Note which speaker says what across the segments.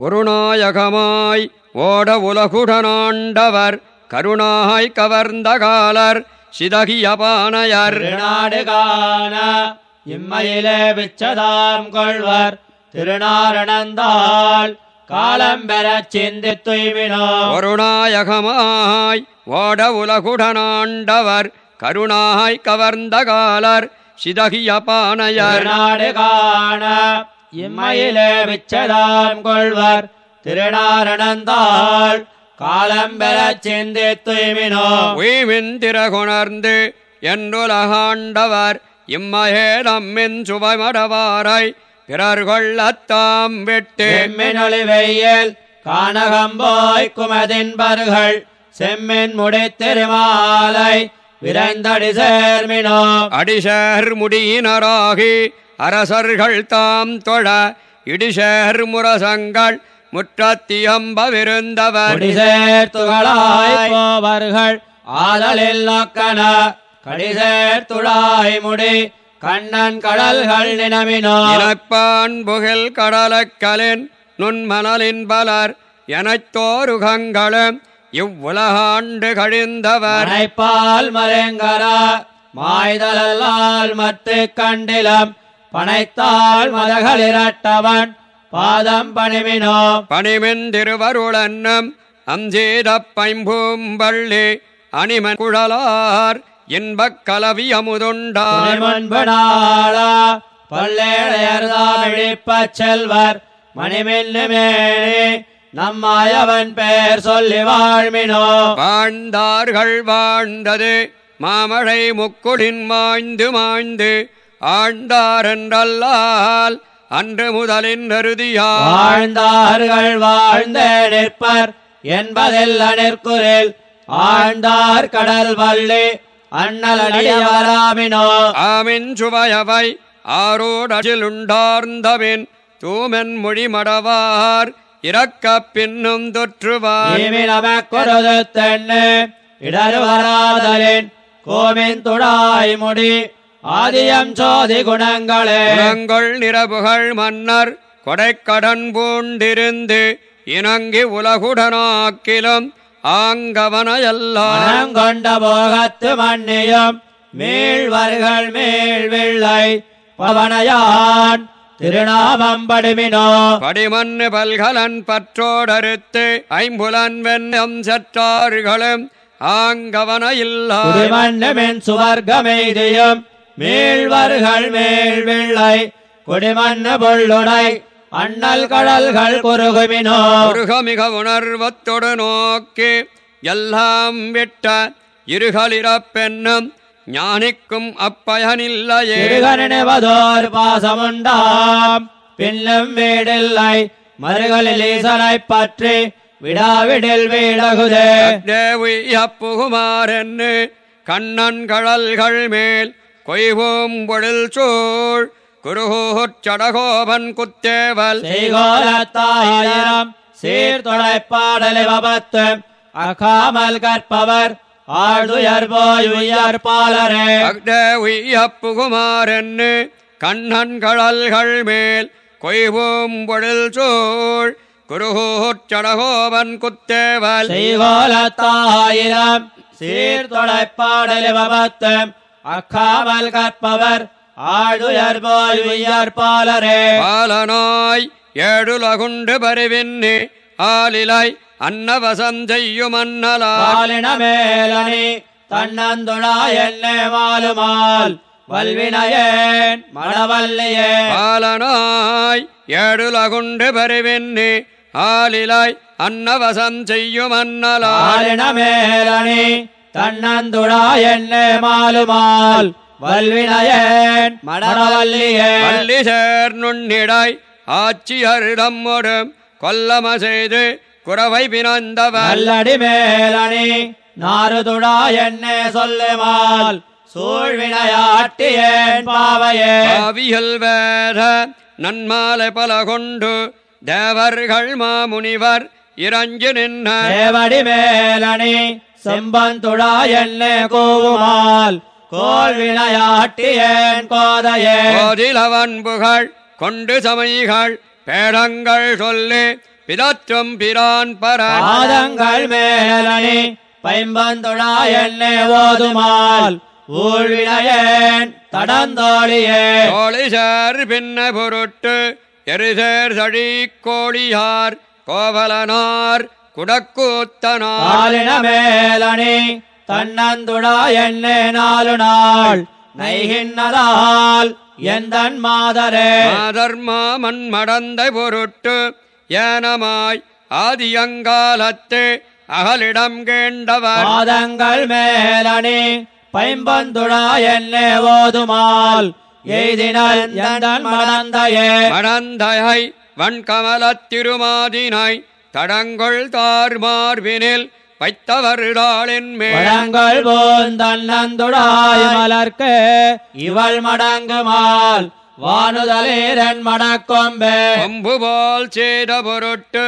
Speaker 1: ஒரு நாயகமாய் ஓட உலகுடனாண்டவர் கருணாய் கவர்ந்த காலர் சிதகிய பானையர்.
Speaker 2: திருநாடு காண இம்மையிலே விச்சதாம் கொள்வர் திருநாரணந்தாள் காலம் பெறச் சிந்தி துய்வினோ
Speaker 1: ஒரு நாயகமாய் ஓட உலகுடனாண்டவர் கருணாய் கவர்ந்த காலர் சிதகிய பானையர்.
Speaker 2: திருநாடு காண இம்மையிலே விச்சதாம் கொள்வர். திருநாரணந்தாள் காலம் பெறச் சிந்தி துய்வினோ
Speaker 1: உய்மின் திறகுணர்ந்து என்றுலகாண்டவர் இம்மையே நம்மின் சுவைமடவாரை பிறர் கொள்ளத்தாம் விட்டு.
Speaker 2: செம்மினொளி வெயில் கானகம்போய் குமதின்பர்கள் செம்மின் முடித்திருமாலை விரைந்தடி சேர்மினோ
Speaker 1: அடிசேர் முடியினராகி அரசர்கள் தாம் தொழ இடிசேர் முரசங்கள் முற்றத்தியம்பவிருந்தவர்.
Speaker 2: குடிசேர் துகளாய் போவர்கள் ஆதலில் நோக்கன. கடிசேர் துழாய் முடி கண்ணன் கடல்கள் நினமினோ
Speaker 1: இனப்பான் புகில் கடலக்கலின் நுண்மணலின் பலர் எனத் தோருகங்களும் இவ்வுலகாண்டு கழிந்தவர்.
Speaker 2: பனைப்பால் மலங்கர மாய்தலால் மத்து கண்டிலம் பனைத்தாள் மதகளிரட்டவன் பாதம் பணிமினோ.
Speaker 1: பணிமென் திருவருளன்னம் அஞ்சேத பைம்பூம்பள்ளி அணிமன் குழலார் இன்பக் கலவி அமுதுண்டார்
Speaker 2: முன்பனாளா பல்லேழையர்தாமிழிப்பச் செல்வர் மணிமென்னு மேனி நம்மாயவன் பேர் சொல்லி வாழ்மினோ.
Speaker 1: வாழ்ந்தார்கள் வாழ்ந்தது மாமழை முக்குடின் மாய்ந்து மாய்ந்து ஆழ்ந்தாரென்றல்லால் அன்று முதலின் அறுதியார்
Speaker 2: வாழ்ந்தார்கள் வாழ்ந்தே நிற்பர் என்பதில் அணிற்குறில் ஆழ்ந்தார் கடல் வள்ளி அண்ணலடியவராமினோ
Speaker 1: ஆமின் சுவையவை ஆரோடசிலுண்டார்ந்தபின் தூமென் மொழி மடவார். இறக்கப் பின்னும் தொற்றுவார்.
Speaker 2: இடருவராதலின் கோமின் துடாய் முடி. ஆதியம் சோதி குணங்களே.
Speaker 1: குணங்கொள் நிரபுகள் மன்னர் கொடைக்கடன் பூண்டிருந்து இணங்கி உலகுடனாக்கிலும் ஆங்கவன எல்லாம்
Speaker 2: மனம் கொண்ட போகத்து மன்னியும் மீள்வர்கள் மீள் விள்ளை பவனையான் திருநாமம் படுமினோ.
Speaker 1: படிமண்ணு பல்கலன் பற்றோடறுத்து ஐம்புலன் வெண்ணம் சற்றார்களும் ஆங்கவன இல்லா
Speaker 2: மீள்வர்கள் மேல் வெள்ளை குடிமண்ணு பொள்ளுடை அண்ணல் கடல்கள் குறுகுமினோ.
Speaker 1: முருகமிக உணர்வத்தொடு நோக்கி எல்லாம் விட்ட இருகளிறப்பென்னும் ஞானிக்கும் அப்பயனில்லையே.
Speaker 2: திருகனிவதோர் பாசமுண்டாம் பின்னும் வீடில்லை மறுகளில் ஈசனைப் பற்றி விடாவிடில் வீடகுதே.
Speaker 1: தேவி அப்புகுமாரென்னு கண்ணன் கடல்கள் மேல் கொய்வோம் பொழில் சூழ் குருகூர் சடகோபன் குத்தேவல்
Speaker 2: செய்கோலத்தாயிரம் சீர்தொடைப்பாடலை வபத்து அகாமல் கற்பவர் ஆழ்துயர் போய் உயர் பாலரே.
Speaker 1: தேவி அப்புகுமாரென்னு கண்ணன் கடல்கள் மேல் கொய்வோம் பொழில் சூழ் குருகூர் சடகோபன் குத்தேவல்
Speaker 2: செய்கோலத்தாயிரம் சீர்தொடைப்பாடலை வபத்து அக்காமல் கற்பவர் ஆழ்துயர் போய் உயர் பாலரே.
Speaker 1: பாலனாய் ஏழுலகுண்டு பருவின்னு ஆலிலை அன்னவசம் செய்யும் அன்னலால்.
Speaker 2: பாலின மேலணி தன்னந்துழா என்னே மாலுமால். வல்வினையேன் மணவல்லியே.
Speaker 1: பாலனாய் ஏழுலகுண்டு பருவின்னு ஆலிலை அன்னவசம் செய்யும் அன்னலால்.
Speaker 2: பாலின தன்னந்துழா என்னே மாலுமால். வல்வினையேன் மணவல்லியே
Speaker 1: பள்ளி சேர் நுண்ணிடாய் ஆட்சியர் தம்மொடும் கொல்லம செய்து குறவை பினந்தவர்
Speaker 2: நல்லடி மேலணி நாறுதுடா என்னே சொல்லுமால். சூழ்வினையாட்டியேன் பாவையே.
Speaker 1: பாவியல் வேத நன்மாலை பல கொண்டு தேவர்கள் மாமுனிவர் இறஞ்சு நின்ன
Speaker 2: தேவடி மேலணி செம்பந்துழா என்னே கூவுமால்? கோல் விளையாட்டியேன் கோதையே
Speaker 1: கோதிலவன் புகழ் கொண்டு சமைகள் பேடங்கள் சொல்லி பிதற்றும் பிரான்
Speaker 2: பாதங்கள் மேலணி பைம்பந்துழா எண்ணே ஓதுமால்? ஊழ்வினையேன் தடந்தோழியே
Speaker 1: தோழிசேர் பின்ன பொருட்டு எரிசேர் சழி கோழியார் கோவலனார் குடக்கூத்தனார்
Speaker 2: ஆலின மேலணி தன்னந்துழா எண்ணே நாலு நாள். நைகின்னதால் எந்தன் மாதரே?
Speaker 1: மாதர்மாமன் மடந்த பொருட்டு ஏனமாய் ஆதியங்காலத்து அகலிடம் கேண்டவர்.
Speaker 2: பாதங்கள் மேலணி பைம்பந்துழா எண்ணே ஓதுமால். எய்தினல் மடந்தையே?
Speaker 1: மடந்தயை வன்கமலத் திருமாதினை தடங்கொள் தார்மார்பினில் வைத்தவர்தாளின் மேல்.
Speaker 2: வழங்கல் போந்தன்னந்துடாய் மலர்க்கு இவள் மடங்குமால் வானுதலேரன் மடக்கொம்பே.
Speaker 1: கொம்பு போல் செய்த பொருட்டு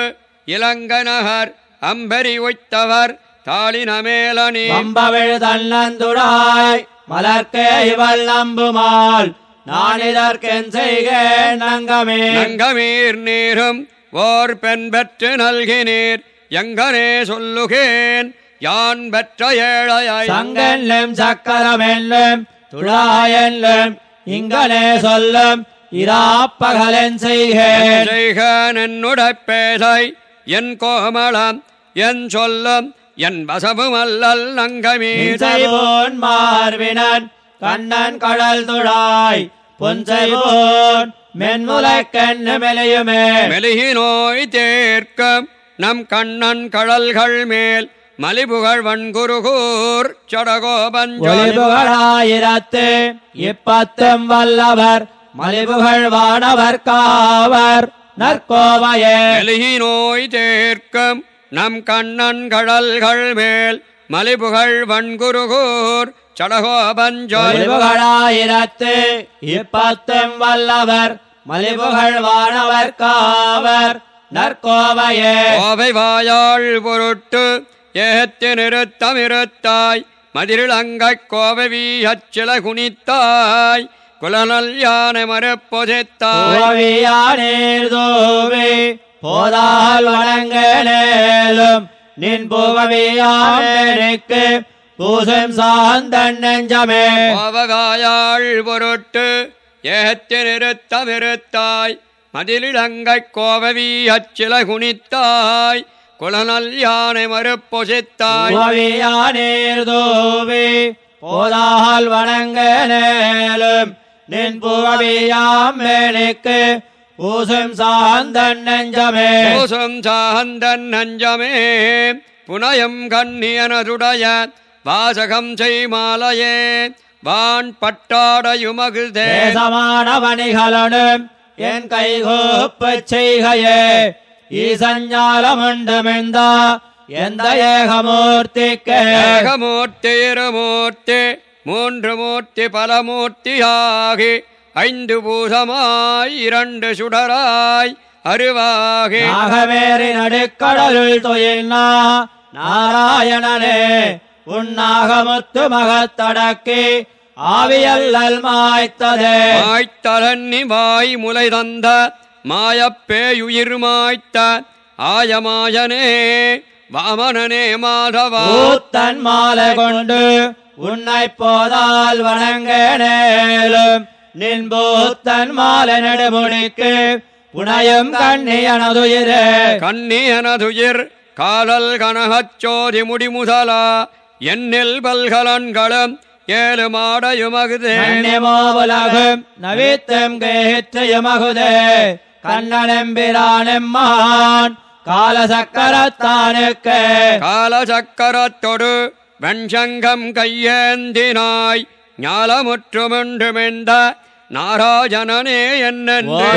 Speaker 1: இலங்க நகர் அம்பரி உய்த்தவர் தாளின மேலணி
Speaker 2: வம்பவிழ் தன்னந்துடாய் மலர்க்கே இவள் நம்புமால் நான் இதற்கென் செய்கேன் நங்கமே.
Speaker 1: நங்கமீர் நீரும் ஓர் பெண் பெற்று நல்கினீர் எங்கனே சொல்லுகேன் யான் பெற்ற ஏழையாய்
Speaker 2: சங்கெல்லும் சக்கரமெல்லும் துழாயெல்லும் இங்கனே சொல்லும் இராப்பகலன் செய்கேன்.
Speaker 1: செய்கன் என்னுடைய பேதை என் கோமளம் என் சொல்லும் என் வசமும் அல்லல் நங்கமீர்.
Speaker 2: செய்வோன் மார்பினன் கண்ணன் கடல் துழாய் பொன்செய்வோன் மென்முலைக்கண்ணு மெலியுமே.
Speaker 1: மெலிகி நோய் தேர்க்கம் நம் கண்ணன் கடல்கள் மேல் மலிபுகழ் வன்குருகூர் சடகோபஞ்சோலி
Speaker 2: ஒளிபுகழாயிரத்து இப்பத்தும் வல்லவர் மலிபுகழ் வானவர் காவர் நற்கோவையே.
Speaker 1: மெலிகி நோய் தேர்க்கம் நம் கண்ணன் கடல்கள் மேல் மலிபுகழ் வன்குருகூர் சடகோபஞ்சோலி
Speaker 2: ஒளிபுகழாயிரத்து இப்பத்தும் வல்லவர் மலிபுகழ் வானவர் காவர் நற்கோவையே.
Speaker 1: கோவை வாயாள் பொருட்டு ஏத்தி நிறுத்தமிருத்தாய் மதிரிழங்கக் கோவை வீயச்சில குனித்தாய் குலநல் யானை மறுப்பொதித்தாய்
Speaker 2: போதால் நின் புகவியானேனுக்கு பூசம் சாந்தன் நெஞ்சமே.
Speaker 1: கோவை வாயாள் பொருட்டு ஏத்தி நிறுத்தமிருத்தாய் மதிலிழங்கக் கோவை வீயச்சில குனித்தாய் குலநல் யானை மறுப்பொசித்தாய்
Speaker 2: புகவியானேர் தோவே போதால் வணங்கலேலும் நின் புகவியாமேனுக்கு பூசம் சாந்தன் நெஞ்சமே.
Speaker 1: பூசம் சாந்தன் நஞ்சமே. புனயம் கண்ணியனதுடைய வாசகம் செய்மாலையே. வான் பட்டாடையுமகு
Speaker 2: தேசமான வணிகளும் என் கைகோப்பு செய்கையே. ஈசஞ்ஞாலமுண்டுமிழ்ந்த எந்த ஏகமூர்த்திக்கு.
Speaker 1: ஏகமூர்த்தி இருமூர்த்தி மூன்று மூர்த்தி பலமூர்த்தியாகி ஐந்து பூசமாய் இரண்டு சுடராய் அருவாகி.
Speaker 2: நாகமேறி நடுக்கடலுள் துயின்னா நாராயணனே உன்னாகமுத்து மகத்தடக்கி ஆவியல்லல் மாய்த்ததே.
Speaker 1: மாய்த்தலன்னி வாய் முலை தந்த மாயப்பேயுயிர் மாய்த்த ஆயமாயனே வாமனனே மாதவா.
Speaker 2: பூத்தன் மாலை கொண்டு உன்னை போதால் நின் பூத்தன் மாலை நடுமுடிக்கு. புனையும் கண்ணியனதுயிரே
Speaker 1: கண்ணியனதுயிர் காதல் கனகச்சோதி முடிமுதலா. என்னில் பல்கலன்களும் ஏழு மாடையுமகுதே.
Speaker 2: கண்ணியமோவுலகும் நவித்தும் கேற்றயமகுதே கண்ணனெம்பிரானெம்மான் கால சக்கரத்தானுக்கு
Speaker 1: காலசக்கரத்தொடு வெண்சங்கம் கையேந்தினாய். ஞாலமுற்றுமெண்டுமெந்த நாராஜனனே என்னென்று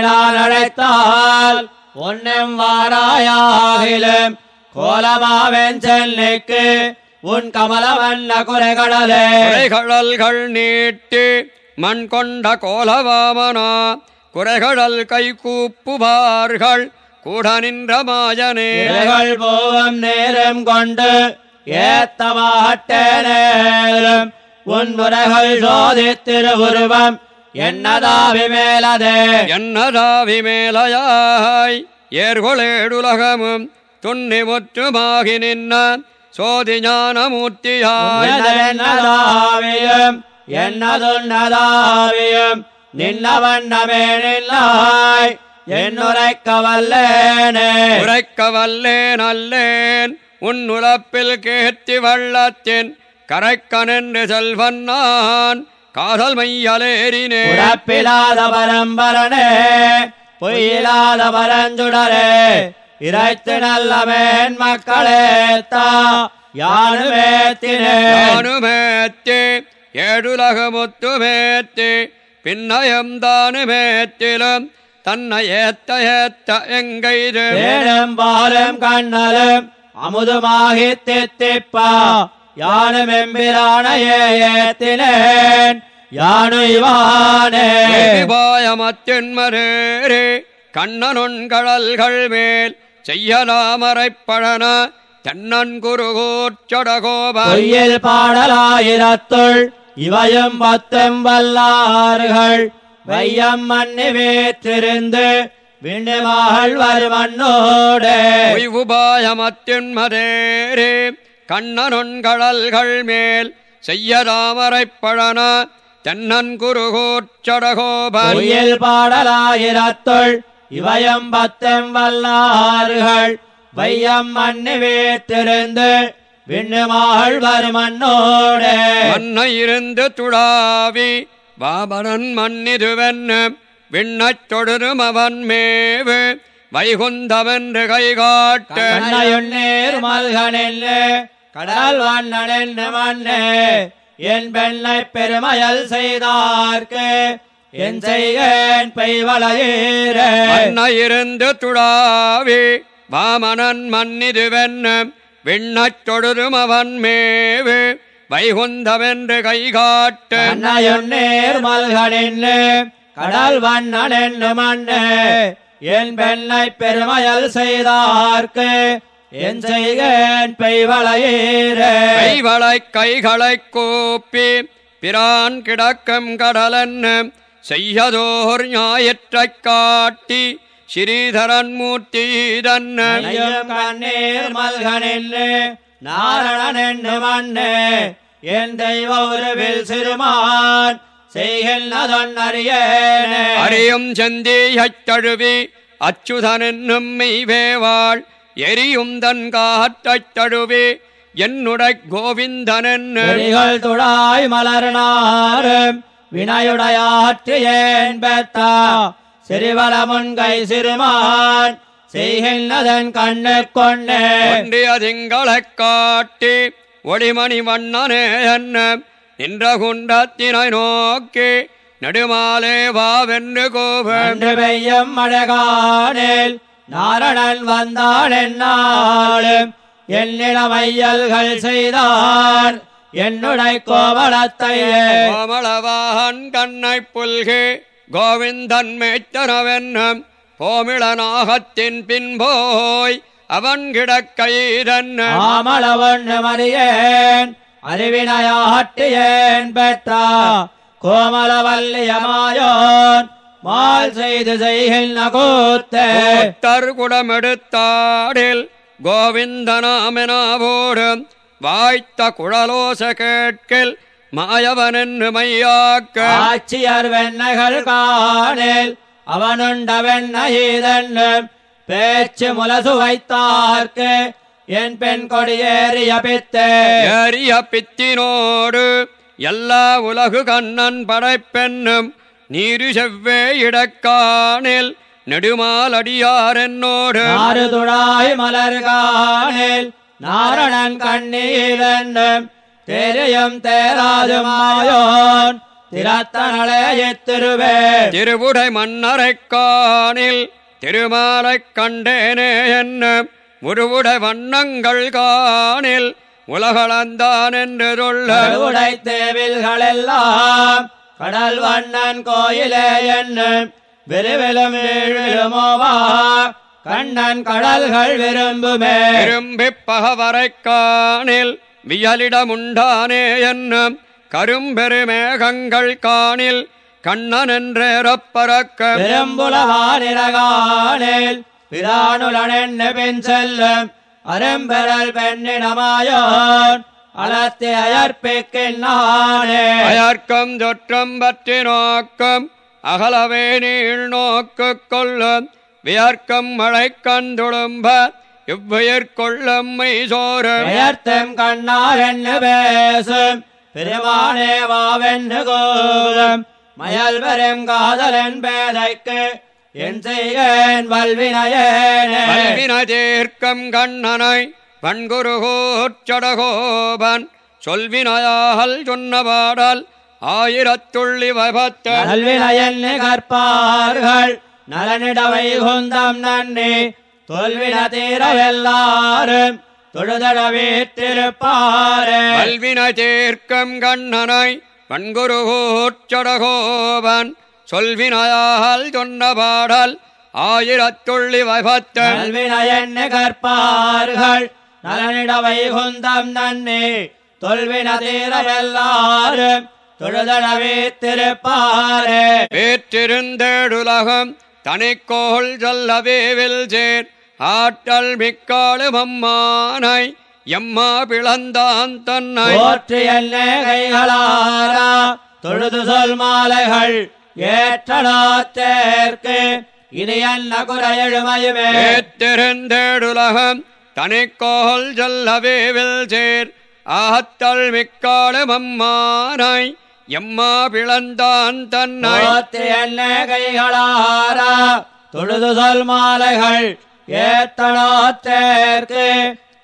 Speaker 2: நான் அழைத்தால் உன்னும் வாராயாகிலும் கோலமாவென் சென்னைக்கு. உன் கமலவண்ண குறைகடலே.
Speaker 1: குறைகடல்கள் நீட்டி மண் கொண்ட கோலவாமனா குறைகடல் கை கூப்புவார்கள் கூட நின்ற மாயனே.
Speaker 2: இலைகள் போவம் நேரம் கொண்டு ஏத்த மாட்டேனும் உன் முறைகள் சோதித்திருவுருவம். என்னதாவி மேலதே?
Speaker 1: என்னதாவி மேலையாய்? ஏர்கொளேடுலகமும் துண்ணி முற்றுமாகி நின்ன சோதி ஞானமூர்த்தியாய்.
Speaker 2: என்னதாவியும் என்னதுன்னதாவியும் நின்ன வண்ணமே நில்லாய். என்னுரைக்க வல்லேனே
Speaker 1: உரைக்க வல்லேன் அல்லேன் உன் உலப்பில் கேத்தி வள்ளத்தின் கரைக்கனென்று செல்வன் நான் காதல் மையலேறினே.
Speaker 2: உடப்பிலாத பரம்பரனே பொய்யிலாத பரஞ்சுடரே இறைத்து நல்ல மேன் மக்களே தா யானுவேத்தினே
Speaker 1: தானுமேத்தி ஏழுலகமுத்துமேத்தி. பின்னயம் தானுமேத்திலும் தன்னை ஏத்த ஏத்த எங்கைது
Speaker 2: பாலும் கண்ணலும் அமுதுமாகி தித்திப்பா. யானும் எம்பிரானையே ஏத்தினேன் யானு இவானே
Speaker 1: பாயமத்தின்மரேரே கண்ணனொன்கடல்கள் மேல் செய்யலாமரைப் பழன தென்னன் குருகூர்ச்சடகோபன்
Speaker 2: பொய்யில் பாடலாயிரத்துள் இவையும் பத்தும் வல்லார்கள் வையம் மண்ணி வேற்றிருந்து விண்ணுமாகள் வருமண்ணோடே
Speaker 1: உய்வுபாயமத்தின்மதேரே கண்ணனொன்கடல்கள் மேல் செய்யலாமரைப் பழன தென்னன் குருகூர்ச்சடகோபன்
Speaker 2: பொய்யில் பாடலாயிரத்துள் இவையும் பத்தும் வல்லார்கள் வையம் மண்ணி வேற்றிருந்து விண்ணுமாகள் வருமண்ணோடே
Speaker 1: மன்ன இருந்து துடாவி பாபரன் மன்னிதுவென்ன விண்ணச் தொடரும் அவன் மேவு வைகுந்தவென்று கைகாட்ட.
Speaker 2: மல்கனெல்லு கடல் வண்ணன் மண்ணே என் பெண்ணை பெருமையல் செய்தார்க்கு என் செய்கேன் பெய்வளையீர.
Speaker 1: இருந்து துடாவி வாமனன் மன்னிதுவென்ன விண்ணச் தொடரும் அவன் மேவு வைகுந்தவென்று கைகாட்ட.
Speaker 2: கண்ணையுன்னேர் மல்கனெல்லு கடல் வண்ணன் மண்ணே என் பெண்ணை பெருமையல் செய்தார்க்கு என் செய்கேன் பெய்வளையீர
Speaker 1: கைவளை கைகளைக் கூப்பி பிரான் கிடக்கும் கடலன் செய்யதோர் ஞாயிற்றைக் காட்டி ஸ்ரீதரன் மூர்த்தி தன்ன
Speaker 2: ஐயம் கண்ணீர் மல்கனில்லு நாரணன் என்று மண்ணே. என் தெய்வ உருவில் சிறுமான் செய்கின்றதொன்னறியேனே
Speaker 1: அறியும் செந்தியைத் தழுவி அச்சுதன் என்னும் மெய்வேவாள் எரியும் தன் காற்றைத் தழுவி என்னுடை கோவிந்தனன்
Speaker 2: துடாய் மலர்னாரும் வினையுடையாற்றியேன் பெத்தா? சிறுவல முன்கை சிறுமான் செய்கின்றதன் கண்ணு கொண்டே.
Speaker 1: திங்களைக் காட்டி ஒளிமணி வண்ணனே என்ன நின்ற குண்டத்தினை நோக்கி நெடுமாலே வாவென்று
Speaker 2: அன்று பெய்யும் மழகானில் நாரணன் வந்தான் என்னாலும் என்னிடமையல்கள் செய்தான் என்னுடைய கோவலத்தையே
Speaker 1: கோமளவாகன் கண்ணை புல்கு கோவிந்தன் மேய்த்தனவென்னம் போமிளநாகத்தின் பின் போய் அவன்
Speaker 2: ஆமளவொன்று மறியேன். அறிவினையாட்டியேன் பெற்றா. கோமலவல்லியமாயோன் மால் செய்து செய்கின்ற கூத்தே
Speaker 1: தர் குடமெடுத்தாடில் கோவிந்தனாமெனாவோடும் வாய்த்த குழலோச கேட்கில் மாயவனென்று மையாக்க.
Speaker 2: ஆட்சியர் வெண்ணைகள் காணில் அவனுண்ட வெண்ணையீதன்னும் பேச்சு முலசு வைத்தார்க்கு என் பெண் கொடியேறிய பித்தே.
Speaker 1: ஏறிய பித்தினோடு எல்லா உலகு கண்ணன் படைப்பென்னும் நீரு செவ்வே இடக்காணில் நெடுமாலடியாரென்னோடு
Speaker 2: நாறுதுடாய் மலர் காணில் நாரணன் கண்ணீரென்னும் தெரியும் தேராது மாயோன் திறத்தனளைய திருவே
Speaker 1: திருவுடை மன்னரைக் காணில் திருமாலைக் கண்டேனே என்ன உருவுடை வண்ணங்கள் காணில் உலகளந்தான் என்று சொல்ல
Speaker 2: கருவுடை தேவில்களெல்லாம் கடல் வண்ணன் கோயிலே என்னும் விருவிலும் வீழ்விலுமோவா கண்ணன் கடல்கள் விரும்புமே.
Speaker 1: விரும்பிப் பகவரைக் காணில் வியலிடமுண்டானே என்னும் கரும்பெருமேகங்கள் காணில் கண்ணன் என்றேறப் பறக்க
Speaker 2: பெரும்புலவானிரகானில் பிரானுலனென்னு பின் செல்லும்? அரும்பெறல் பெண்ணினமாயோன் அலத்தி அயற்பிக்கின்றானே
Speaker 1: அயர்க்கம் தொற்றம் பற்றி நோக்கம் அகலவே நீள் நோக்கு கொள்ளும் வியர்க்கம் மழை கந்துடும்ப இவ்வுயிர் கொள்ளும் மெய்சோறும்
Speaker 2: பெயர்த்தம் கண்ணார் என்று பேசும் பெருமானே வாவென்று கூறும். மயல் பெரும் காதலன் பேதைக்கு என் செய்கேன் வல்வினையேனே.
Speaker 1: பல்வின தீர்க்கம் கண்ணனை வன்குருகோச்சடகோபன் சொல்வினையால் சொன்ன பாடல் ஆயிரத்துள்ளி வபத்த
Speaker 2: நல்வினையன் கற்பார்கள். நலனிட வைகுந்தம் நன்னி தொல்வின தீரவெல்லாரும் தொழுதட வீற்றிருப்பாரே.
Speaker 1: பல்வின தீர்க்கம் கண்ணனை வன்குருகோச்சடகோபன் சொல்வினையால் சொன்ன பாடல் ஆயிரத்துள்ளி வபத்த
Speaker 2: நல்வினையன் கற்பார்கள். நலனிட வைகுந்தம் நன்னி தொல்வின தீரவெல்லாரும் தொழுதட வீற்றிருப்பாரே
Speaker 1: வேற்றிருந்தேடுலகம் தனிக்கோள் சொல்லவேவில் சேர் ஆற்றல் மிக்காளும் அம்மானை எம்மா பிளந்தான் தன்னை.
Speaker 2: போற்றி என்னே கைகளாரா தொழுது சொல் மாலைகள் ஏற்றனாத்தேற்கு இனி என்ன குறையெழுமையுமே
Speaker 1: வேற்றிருந்தேடுலகம் தனிக்கோள் சொல்லவேவில் சேர் ஆத்தல் மிக்காளும் அம்மானை எம்மா பிளந்தான் தன்னை.
Speaker 2: கைகளாரா தொழுது சொல் மாலைகள் ஏற்றனாத்தேற்கு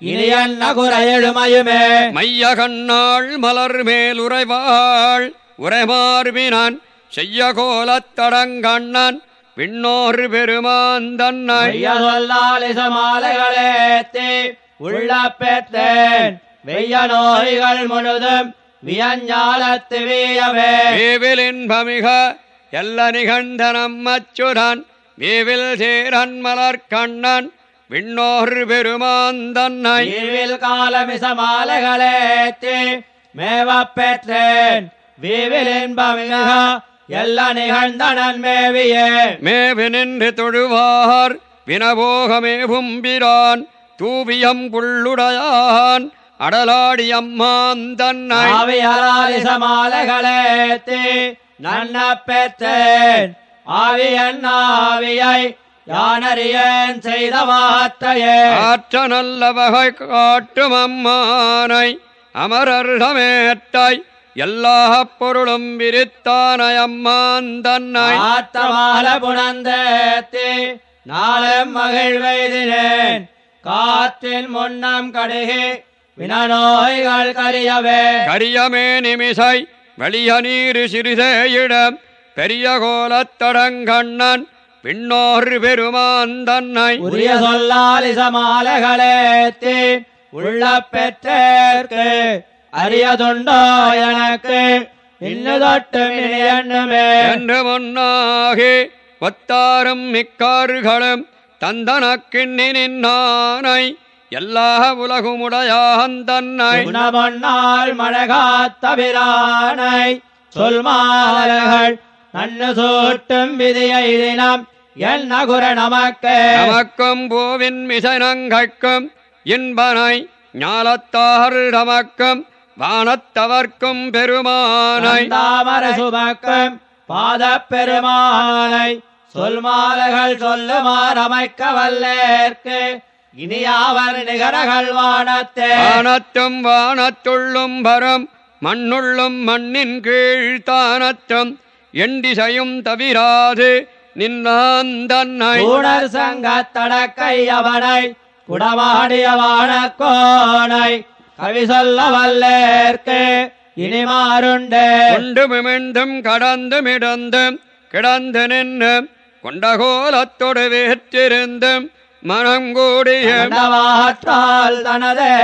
Speaker 2: இனி என்ன குறையெழுமையுமே
Speaker 1: மைய கண்ணாள் மலர் மேல் உறைவாள் உரைமார்பினான் செய்ய கோலத்தடங்கண்ணன் விண்ணோர் பெருமான் தன்னை
Speaker 2: ஐய சொல்லாலிச மாலைகளேத்தி உள்ள பெற்றேன் வெய்ய நோய்கள் முழுதும் வியஞ்சாலத்து வீயவே
Speaker 1: வேவில் இன்பமிக எல்ல நிகழ்ந்தனம் அச்சுரன். வேவில் சேரன் மலர் கண்ணன். விண்ணோர் பெருமான் தன்னை
Speaker 2: ஈவில் காலமிச மாலைகளேத்தி மேவ பெற்றேன் வீவில் இன்பமிக எல்லா நிகழ்ந்தனன் மேவியே
Speaker 1: மேவி நின்று தொழுவார் வினபோகமேவும் பிரான் தூவியம் புள்ளுடையான் அடலாடி அம்மான் தன்னை.
Speaker 2: ஆவியலாலிச மாலைகளேத்தி நன்ன பெற்றேன். ஆவியன் ஆவியை யானறியேன் செய்த வார்த்தையே.
Speaker 1: ஆற்ற நல்ல வகை காட்டும் அம்மானை அமரர்தமேட்டாய் எல்லா பொருளும் விரித்தானை அம்மான் தன்னை
Speaker 2: ஆத்தமால புனந்தேத்தி நாளும் மகிழ்வெய்தினேன் காற்றின் முன்னம் கடுகி வினநோய்கள் கரியவே.
Speaker 1: கரியமே நிமிசை வெளிய நீரு சிறிதேயிடம் பெரிய கோலத்தடங்கண்ணன் விண்ணோர் பெருமான் தன்னை.
Speaker 2: உரிய சொல்லாலிச மாலைகளேத்தி உள்ள பெற்றேற்கு. அரியதுண்டோ எனக்கு இன்னு தொட்டு எண்ணுமே
Speaker 1: என்று முன்னாகி ஒத்தாரும் மிக்காறுகளும் தந்தனக்கிண்ணி நின்னானை. எல்லா உலகுமுடையான் தன்னை.
Speaker 2: குணமொன்னால் மழகாத்தபிரானை. சொல் மாலைகள் நன்னு சூட்டும் விதியை தினம் என்ன குர நமக்கு.
Speaker 1: நமக்கும் பூவின் மிசனங்கட்கும் இன்பனை ஞாலத்தார் நமக்கும் வானத்தவர்க்கும் பெருமானை
Speaker 2: தாமர சுமக்கும் பாத பெருமானை சொல் மாலைகள் சொல்லுமாறு அமைக்க வல்லேற்கு இனியாவர் நிகரகள் வானத்தே.
Speaker 1: வானத்தும் வானத்துள்ளும் வரும் மண்ணுள்ளும் மண்ணின் கீழ் தானத்தும். எண்டிசையும் தவிராது நின்னான் தன்னை.
Speaker 2: ஊனர் சங்க தடக்கை அவனை குடமாடிய வானக்கோனை. கவி சொல்ல வல்லேற்கு இனிமாருண்டே
Speaker 1: கொண்டு மிமிழ்ந்தும் கடந்து மிடந்தும் கிடந்து நின்று கொண்டகோலத்தொடு வேற்றிருந்தும் மனம் கூடிய
Speaker 2: ஆற்றல் தனதே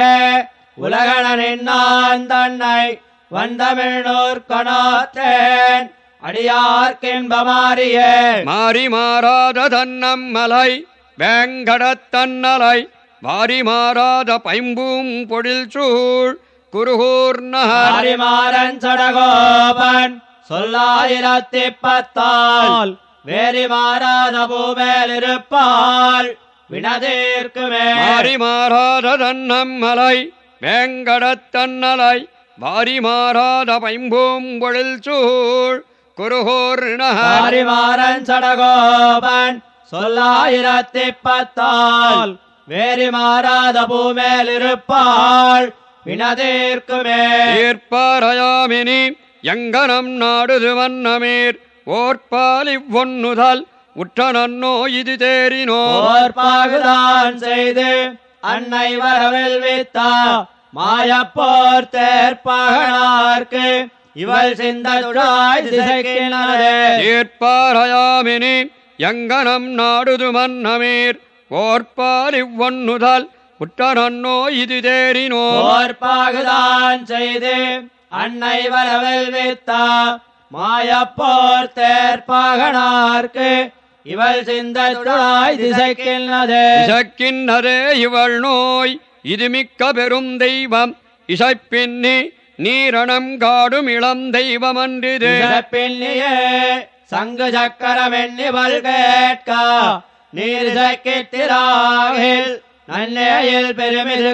Speaker 2: உலகனின் நான் தன்னை வந்தமிழ்நூர் கணாத்தேன். அடியார்க்கின்பமாரியே
Speaker 1: மாறி மாறாத தன்னம் மலை வேங்கடத்தன்னலை வாரி மாறாத பைம்பூம் பொழில் சூழ் குருகூர் நகர்.
Speaker 2: மாறிமாறன் சடகோபன் சொல்லாயிரத்தி பத்தால் வேறி மாறாத பூமேல் இருப்பாள் வினதேற்குமே
Speaker 1: மாறி மாறாத தன்னம்மலை வேங்கடத்தன்னலை வாரி மாறாத பைம்பூம் பொழில் சூழ் குருகோர்
Speaker 2: மாறிமாறன் சடகோபன் சொல்லாயிரத்தி பத்தால் வேறி மாறாத பூமேல் இருப்பாள். வினதேற்குமே.
Speaker 1: ஏற்பாரயாமினி எங்கனம் நாடுது வண்ணமேர். ஓர்பால் இவ்வொன்னுதல் உற்ற நன்னோ இது தேறினோ.
Speaker 2: ஓர் பாகுதான் செய்து அன்னை வரவில் வித்தா. மாயப்போர் தேர்ப்பகனார்க்கு இவள் சிந்ததுடாய் திசைக்கினதே
Speaker 1: ஏற்பாரயாமினி எங்கனம் நாடுது மன்னமேர் ஓர்பால் இவ்வொன்னுதல் உற்ற நன்னோ இது தேறினோ?
Speaker 2: ஓர் பாகுதான் செய்து அன்னை வரவில் வித்தா மாயப்போர் தேர்ப்பகனார்க்கு இவள் சிந்ததுடாய் திசைக்கினதே
Speaker 1: இசக்கின்னதே இவள் நோய் இது மிக்க பெரும் தெய்வம். இசைப்பின்னி நீரணம் காடும் இளம் தெய்வமன்றிது
Speaker 2: பின்னியே சங்கு சக்கரம் எண்ணிவள் கேட்க நீர் சக்கித்திராகில் நன்னேயில் பெருமிது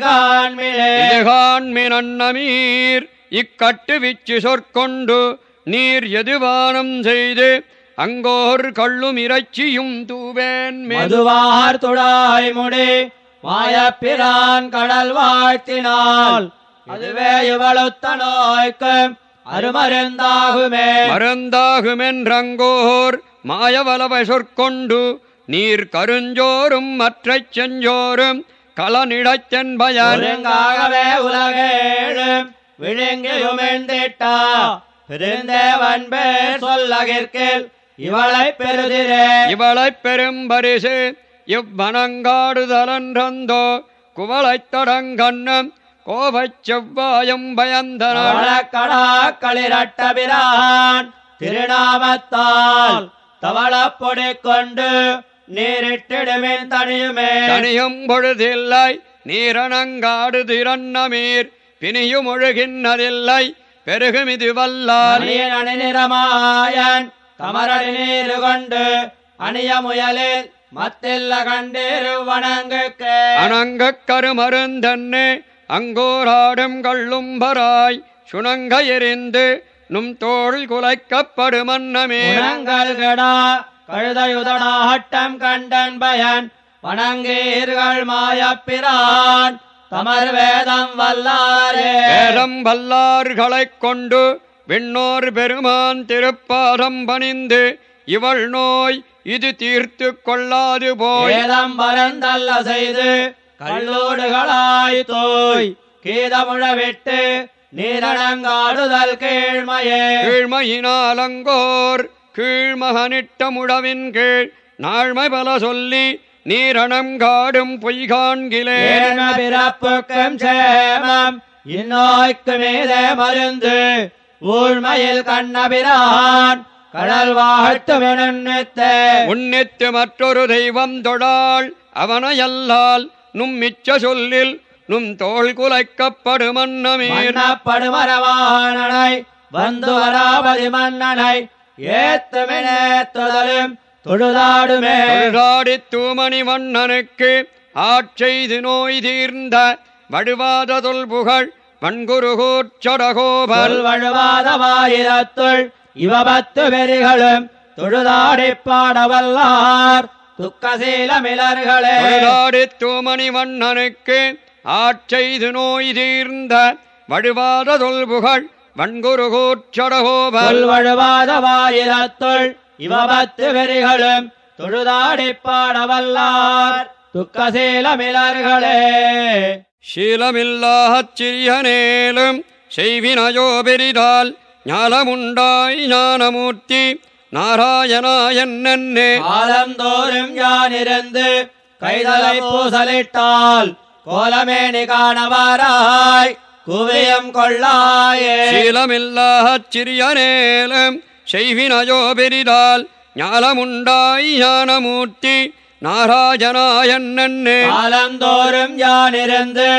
Speaker 1: நன்னமீர் இக்கட்டு விச்சு சொற்கொண்டு நீர் எதுவானம் செய்து அங்கோர் கள்ளும் இறைச்சியும் தூவேன்
Speaker 2: மதுவார் துடாய் முடி மாயப்பிரான் கடல் வாழ்த்தினால் அதுவே இவளுத்த நோய்க்கு அருமருந்தாகுமே.
Speaker 1: மருந்தாகுமென்றங்கோர் மாயவலவை சொற்கொண்டு நீர் கருஞ்சோறும் மற்றைச் செஞ்சோறும்
Speaker 2: ஒருங்காகவே உலகேழு விழுங்கியுமிழ்ந்திட்டா பெருந்தேவன் பேர் சொல்லகிற்கில் இவளை பெருதிரே
Speaker 1: இவளைப் பெரும் பரிசு இவ்வனங்காடுதலன்றந்தோ குவளைத் தொடங்கண்ணம் கோபச் செவ்வாயம் பயந்தனாள்
Speaker 2: தவளக்கடா களிரட்டபிரான் திருநாமத்தால் தவளப்பொடி கொண்டு நீரிட்டிடுமின் தனியுமே.
Speaker 1: தனியும் பொழுதில்லை நீரணங்காடு திரண்ணமீர் பிணியும் ஒழுகின்றதில்லை பெருகுமிது
Speaker 2: அணியன் அணி நிறமாயன் தமரடி நீரு கொண்டு அணிய முயலில் மத்தில்ல கண்டிரு வணங்குக்கு.
Speaker 1: அணங்கக் கருமருந்தன்னே அங்கோராடும் கள்ளும்பராய் சுணங்க எறிந்து நும் தோள் குலைக்கப்படும் அன்னமே
Speaker 2: உணங்கள் கெடா கழுதையுதடாட்டம் கண்டன் பயன் வணங்கீர்கள் மாயப்பிரான் தமர் வேதம் வல்லாரே.
Speaker 1: வேதம் வல்லார்களைக் கொண்டு விண்ணோர் பெருமான் திருப்பாதம் பணிந்து இவள் நோய் இது தீர்த்து கொள்ளாது போய்.
Speaker 2: வேதம் பரந்தல்ல செய்து கல்லூடுகளாய் தோய் கீதமுழ விட்டு நீரணங்காடுதல் கீழ்மையே
Speaker 1: கீழ்மையினாலங்கோர் கீழ்மகனிட்ட முழவின் கீழ் நாழ்மை பல சொல்லி நீரணம் காடும் பொய்காண்கிலே.
Speaker 2: பிறப்புக்கும் சேமம் இந்நோய்க்கு மீதே மருந்து. ஊழ்மையில் கண்ணபிரான் கடல் வாழ்த்து வினத்தே
Speaker 1: உன்னித்து மற்றொரு தெய்வம் தொடாள் அவனையல்லால் நும் மிச்ச சொல்லில் நும் தோள் குலைக்கப்படும் அன்னமீர்
Speaker 2: மன்னப்படுமரவானனை வந்து வராபதி மன்னனை ஏத்துமினேத்துதலும் தொழுதாடுமே.
Speaker 1: தொழுதாடித் தூமணி வண்ணனுக்கு ஆட்செய்து நோய் தீர்ந்த வடுவாத தொல் புகழ் வன்குருகூர் சொடகோபல்.
Speaker 2: வழுவாதவாயிரத்துள் இவபத்து வெறிகளும் தொழுதாடி பாடவல்லார் துக்கசீலமிலர்களே
Speaker 1: தொழுதாடித் தூமணி வண்ணனுக்கு ஆட்செய்து நோய் தீர்ந்த வடுவாத தொல்
Speaker 2: வன்குருகூற்றடகோபல்வழுவாதவாயிரத்துள் இவபத்து வெறிகளும் தொழுதாடிப்பாடவல்லார் துக்கசீலமிலர்களே.
Speaker 1: சீலமில்லாஹச் சிறியனேலும் செய்வினையோ பெரிதால் ஞாலமுண்டாய் ஞானமூர்த்தி நாராயணாயன்னே
Speaker 2: காலந்தோறும் யானிருந்து கைதலை பூசலிட்டால் கோலமேனி காணவாராய். குவியம் கொள்ளாயே.
Speaker 1: சீலமில்லாச் சிறியனேலம் செய்வினையோ பெரிதால் ஞாலமுண்டாய் ஞானமூர்த்தி நாராஜனாயண்ணே
Speaker 2: காலந்தோறும் யானிருந்து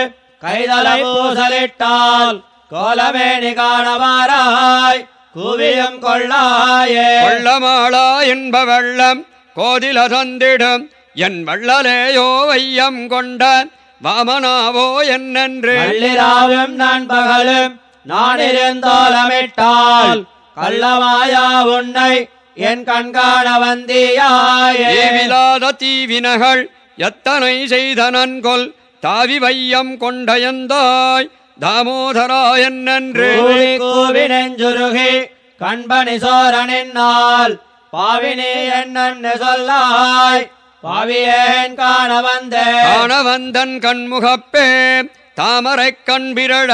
Speaker 2: கைதலை பூசலிட்டால் கோலமேனி காணமாராய் குவியம் கொள்ளாயே.
Speaker 1: கொள்ளமாளா என்ப வெள்ளம் கோதில தந்திடும் என் வள்ளலேயோ வையம் கொண்டான் வாமனாவோ என்னென்று?
Speaker 2: நள்ளிராவும் நான் பகலும் நான் இருந்தோலமிட்டால் கள்ளமாயா உன்னை என் கண்காண வந்தியாயே.
Speaker 1: ஏவிலாத தீவினகள் எத்தனை செய்த நன்கொல் தாவி வையம் கொண்டயந்தாய் தாமோதரா என்னென்று?
Speaker 2: கூவி நெஞ்சுருகி கண்பணி சோரனின்னால் பாவினி என்னன்னு சொல்லாய். பாவியேன் காண வந்தேன்
Speaker 1: காணவந்தன் கண்முகப்பே தாமரைக் கண்பிரட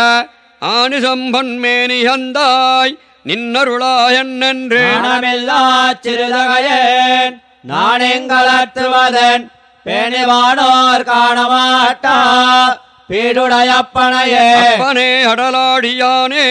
Speaker 1: ஆனுசம்பன் மேனியந்தாய் நின்னருளா என்னென்று
Speaker 2: நாணமில்லா சிறுதகையேன் நான் எங்களத்துவதன் பேணிவானோர் காண மாட்டா பீடுடையப்பனையே.
Speaker 1: அப்பனே அடலாடியானே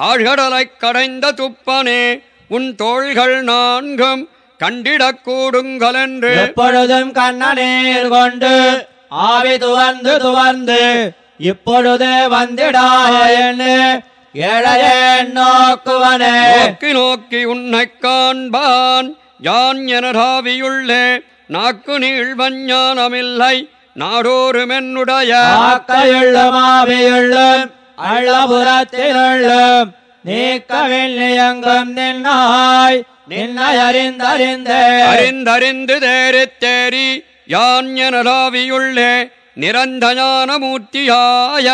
Speaker 1: ஆழ்கடலைக் கடைந்த துப்பனே உன் தோள்கள் நான்கும் கண்டிடக்கூடுங்களென்று.
Speaker 2: எப்பொழுதும் கண்ணநீர் கொண்டு ஆவி துவந்து துவந்து இப்பொழுது வந்திடாயன்னு ஏழையேன் நோக்குவனே.
Speaker 1: நோக்கி நோக்கி உன்னைக் காண்பான். யான் எனதாவியுள்ளே நாக்கு நீழ்வஞ்ஞானமில்லை நாடோருமென்னுடைய
Speaker 2: ஆக்கையுள்ளும் ஆவியுள்ளும் அள்ளபுரத்திலுள்ளும் நீக்கவில் எங்கும் நின்னாய். நின்னை அறிந்தறிந்தே
Speaker 1: அறிந்தறிந்து தேறித் தேறி யான் எனதாவியுள்ளே நிரந்தஞான மூர்த்தியாய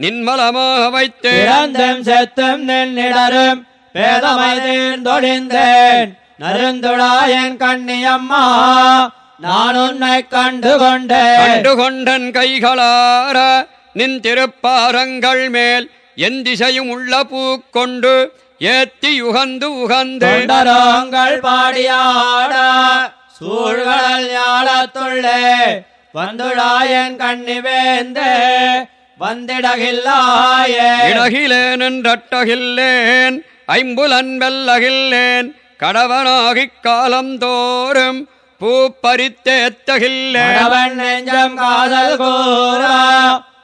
Speaker 1: நின்மலமாக வைத்தே.
Speaker 2: பிறந்தும் செத்தும் நின்னிடரும் பேதமை தீர்ந்தொழிந்தேன் நருந்துடாயன் கண்ணியம்மா நான் உன்னை கண்டு கொண்டேன்
Speaker 1: கண்டு கொண்டன் கைகளார நின் திருப்பாரங்கள் மேல் என் திசையும் உள்ள பூக்கொண்டு ஏத்தி உகந்து உகந்து
Speaker 2: தொண்டரோங்கள் பாடியாட சூழ்கடல் ஞாலத்துள்ளே வந்துடாயன் கண்ணி வேந்தே வந்திடகில்லாயே.
Speaker 1: இடகிலேன் என்றட்டகில்லேன் ஐம்புலன் வெல்லகில்லேன் கடவனாகிக் காலந்தோறும் பூ பறித்தேத்தகில்லேன்
Speaker 2: மடவன் நெஞ்சம் காதல் கூறா